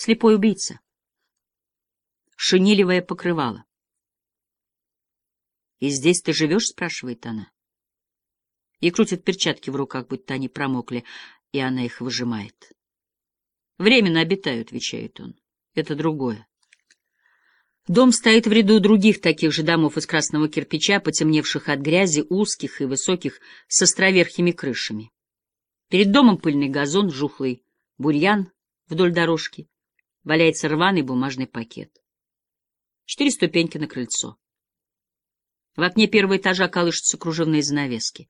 Слепой убийца. Шинилевое покрывало. «И здесь ты живешь?» — спрашивает она. И крутит перчатки в руках, будто они промокли, и она их выжимает. «Временно обитаю», — отвечает он. «Это другое». Дом стоит в ряду других таких же домов из красного кирпича, потемневших от грязи, узких и высоких, с островерхими крышами. Перед домом пыльный газон, жухлый бурьян вдоль дорожки, валяется рваный бумажный пакет. Четыре ступеньки на крыльцо. В окне первого этажа колышутся кружевные занавески.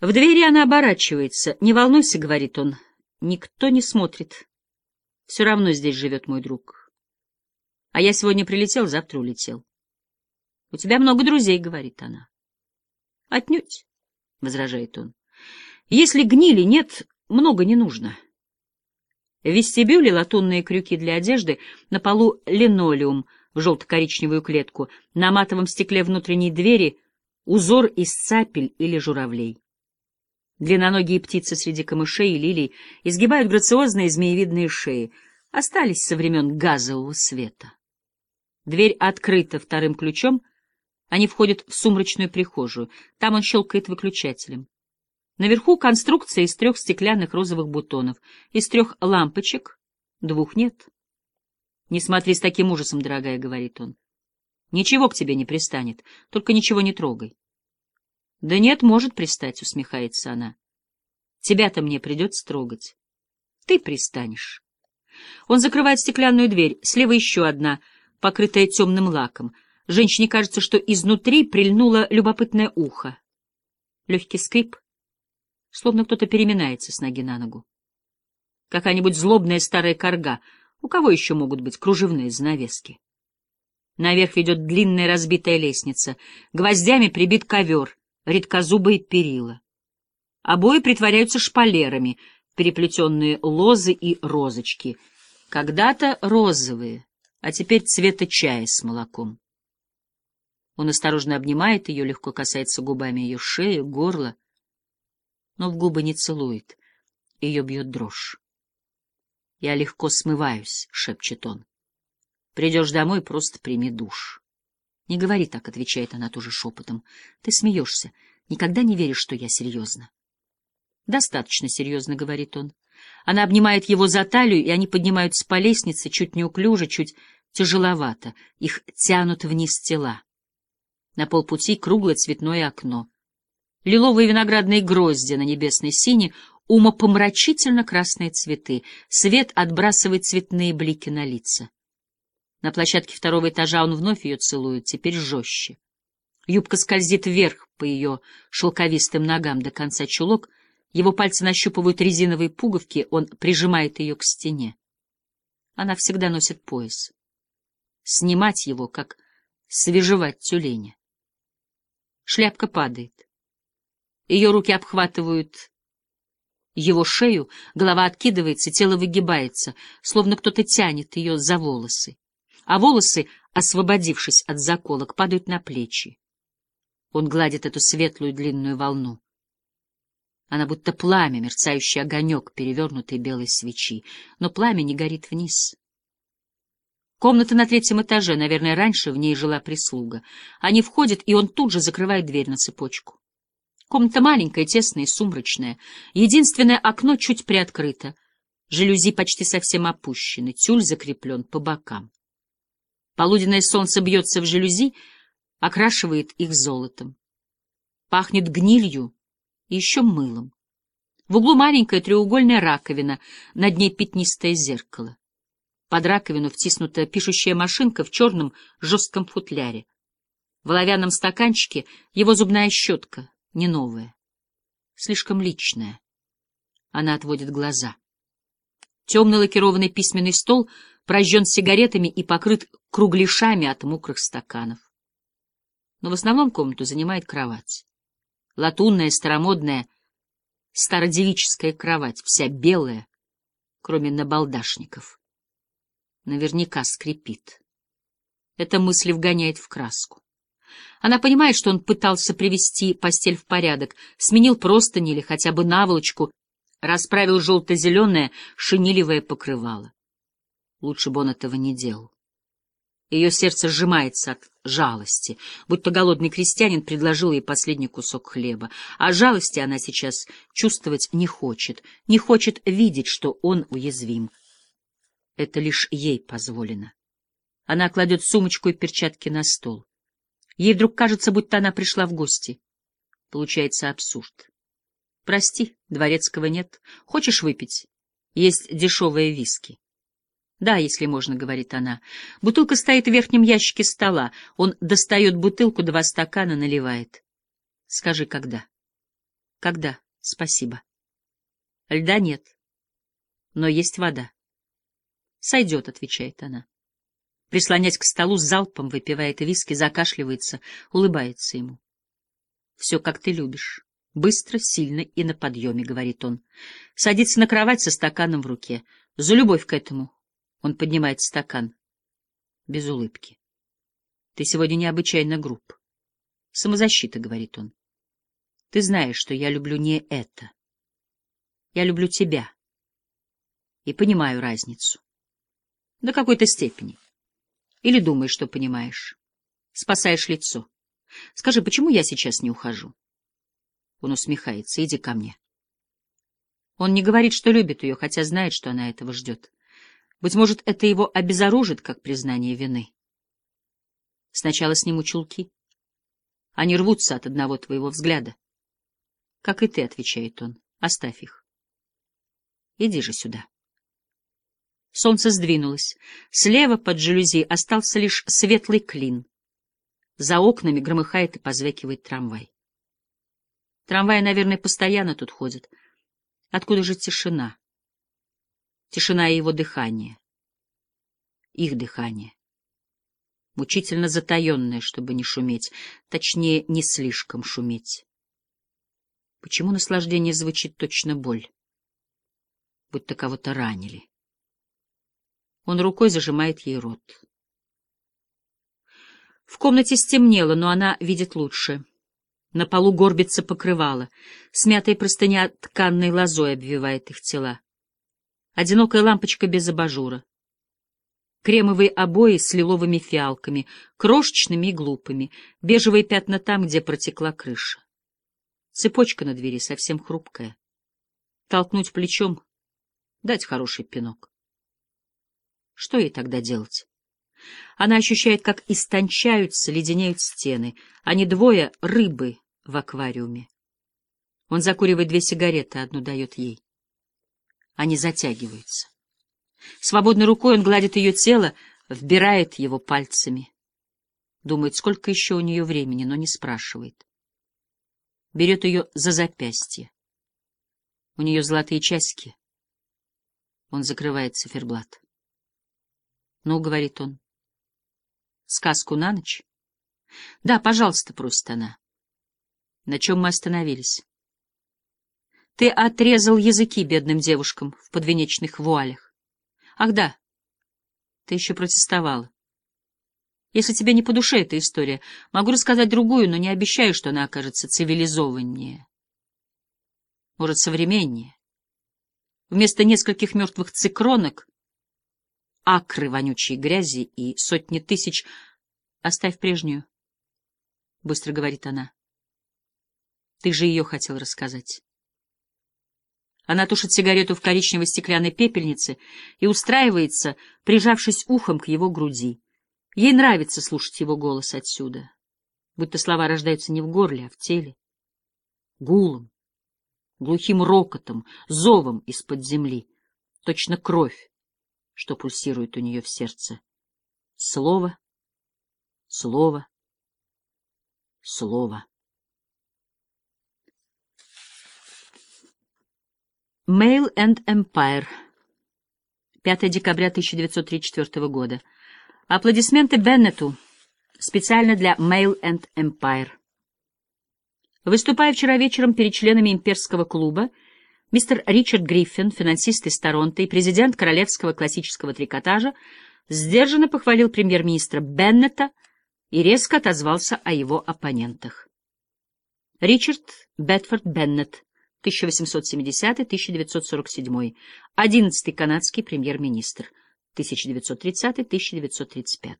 В двери она оборачивается. «Не волнуйся», — говорит он, — «никто не смотрит. Все равно здесь живет мой друг. А я сегодня прилетел, завтра улетел». «У тебя много друзей», — говорит она. «Отнюдь», — возражает он. «Если гнили нет, много не нужно». В вестибюле латунные крюки для одежды, на полу линолеум в желто-коричневую клетку, на матовом стекле внутренней двери узор из цапель или журавлей. Длинноногие птицы среди камышей и лилий изгибают грациозные змеевидные шеи, остались со времен газового света. Дверь открыта вторым ключом, они входят в сумрачную прихожую, там он щелкает выключателем. Наверху конструкция из трех стеклянных розовых бутонов, из трех лампочек, двух нет. «Не смотри с таким ужасом, дорогая», — говорит он. «Ничего к тебе не пристанет, только ничего не трогай». «Да нет, может пристать», — усмехается она. «Тебя-то мне придется трогать. Ты пристанешь». Он закрывает стеклянную дверь, слева еще одна, покрытая темным лаком. Женщине кажется, что изнутри прильнуло любопытное ухо. Легкий скрип — словно кто-то переминается с ноги на ногу. Какая-нибудь злобная старая корга. У кого еще могут быть кружевные занавески? Наверх ведет длинная разбитая лестница. Гвоздями прибит ковер, редкозубые перила. Обои притворяются шпалерами, переплетенные лозы и розочки. Когда-то розовые, а теперь цвета чая с молоком. Он осторожно обнимает ее, легко касается губами ее шеи, горла но в губы не целует. Ее бьет дрожь. «Я легко смываюсь», — шепчет он. «Придешь домой, просто прими душ». «Не говори так», — отвечает она тоже шепотом. «Ты смеешься. Никогда не веришь, что я серьезно». «Достаточно серьезно», — говорит он. Она обнимает его за талию, и они поднимаются по лестнице, чуть неуклюже, чуть тяжеловато. Их тянут вниз тела. На полпути круглое цветное окно лиловые виноградные грозди на небесной сине, умопомрачительно красные цветы. Свет отбрасывает цветные блики на лица. На площадке второго этажа он вновь ее целует, теперь жестче. Юбка скользит вверх по ее шелковистым ногам до конца чулок, его пальцы нащупывают резиновые пуговки, он прижимает ее к стене. Она всегда носит пояс. Снимать его, как свежевать тюленя. Шляпка падает. Ее руки обхватывают его шею, голова откидывается, тело выгибается, словно кто-то тянет ее за волосы. А волосы, освободившись от заколок, падают на плечи. Он гладит эту светлую длинную волну. Она будто пламя, мерцающий огонек перевернутой белой свечи, но пламя не горит вниз. Комната на третьем этаже, наверное, раньше в ней жила прислуга. Они входят, и он тут же закрывает дверь на цепочку. Комната маленькая, тесная и сумрачная. Единственное окно чуть приоткрыто. Жалюзи почти совсем опущены, тюль закреплен по бокам. Полуденное солнце бьется в жалюзи, окрашивает их золотом. Пахнет гнилью и еще мылом. В углу маленькая треугольная раковина, над ней пятнистое зеркало. Под раковину втиснута пишущая машинка в черном жестком футляре. В оловянном стаканчике его зубная щетка, не новое, слишком личное. Она отводит глаза. Темный лакированный письменный стол прожжен сигаретами и покрыт кругляшами от мокрых стаканов. Но в основном комнату занимает кровать. Латунная, старомодная, стародевическая кровать, вся белая, кроме набалдашников. Наверняка скрипит. Эта мысль вгоняет в краску. Она понимает, что он пытался привести постель в порядок, сменил простыни или хотя бы наволочку, расправил желто-зеленое шинилевое покрывало. Лучше бы он этого не делал. Ее сердце сжимается от жалости, будто голодный крестьянин предложил ей последний кусок хлеба. А жалости она сейчас чувствовать не хочет, не хочет видеть, что он уязвим. Это лишь ей позволено. Она кладет сумочку и перчатки на стол. Ей вдруг кажется, будто она пришла в гости. Получается абсурд. Прости, дворецкого нет. Хочешь выпить? Есть дешевые виски. Да, если можно, — говорит она. Бутылка стоит в верхнем ящике стола. Он достает бутылку, два стакана, наливает. Скажи, когда? Когда? Спасибо. Льда нет. Но есть вода. Сойдет, — отвечает она. Прислонясь к столу, залпом выпивает виски, закашливается, улыбается ему. Все, как ты любишь. Быстро, сильно и на подъеме, — говорит он. Садится на кровать со стаканом в руке. За любовь к этому он поднимает стакан. Без улыбки. Ты сегодня необычайно груб. Самозащита, говорит он. Ты знаешь, что я люблю не это. Я люблю тебя. И понимаю разницу. До какой-то степени. Или думаешь, что понимаешь. Спасаешь лицо. Скажи, почему я сейчас не ухожу? Он усмехается. Иди ко мне. Он не говорит, что любит ее, хотя знает, что она этого ждет. Быть может, это его обезоружит, как признание вины. Сначала сниму чулки. Они рвутся от одного твоего взгляда. Как и ты, — отвечает он, — оставь их. Иди же сюда. Солнце сдвинулось. Слева под жалюзи остался лишь светлый клин. За окнами громыхает и позвякивает трамвай. Трамваи, наверное, постоянно тут ходят. Откуда же тишина? Тишина и его дыхание. Их дыхание. Мучительно затаенное, чтобы не шуметь. Точнее, не слишком шуметь. Почему наслаждение звучит точно боль? Будто кого-то ранили. Он рукой зажимает ей рот. В комнате стемнело, но она видит лучше. На полу горбится покрывало. Смятая простыня тканной лозой обвивает их тела. Одинокая лампочка без абажура. Кремовые обои с лиловыми фиалками, крошечными и глупыми, бежевые пятна там, где протекла крыша. Цепочка на двери совсем хрупкая. Толкнуть плечом, дать хороший пинок. Что ей тогда делать? Она ощущает, как истончаются, леденеют стены. Они двое — рыбы в аквариуме. Он закуривает две сигареты, одну дает ей. Они затягиваются. Свободной рукой он гладит ее тело, вбирает его пальцами. Думает, сколько еще у нее времени, но не спрашивает. Берет ее за запястье. У нее золотые часики. Он закрывает циферблат. — Ну, — говорит он, — сказку на ночь? — Да, пожалуйста, — просит она. На чем мы остановились? Ты отрезал языки бедным девушкам в подвенечных вуалях. Ах да, ты еще протестовала. Если тебе не по душе эта история, могу рассказать другую, но не обещаю, что она окажется цивилизованнее. Может, современнее. Вместо нескольких мертвых цикронок, акры вонючей грязи и сотни тысяч... Оставь прежнюю, — быстро говорит она. Ты же ее хотел рассказать. Она тушит сигарету в коричневой стеклянной пепельнице и устраивается, прижавшись ухом к его груди. Ей нравится слушать его голос отсюда, будто слова рождаются не в горле, а в теле. Гулом, глухим рокотом, зовом из-под земли, точно кровь, что пульсирует у нее в сердце. Слово, слово, слово. Mail and Empire. 5 декабря 1934 года. Аплодисменты Беннету. Специально для Mail and Empire. Выступая вчера вечером перед членами имперского клуба, мистер Ричард Гриффин, финансист из Торонто и президент Королевского классического трикотажа, сдержанно похвалил премьер-министра Беннета и резко отозвался о его оппонентах. Ричард Бетфорд Беннет 1870-1947, одиннадцатый канадский премьер-министр, 1930-1935.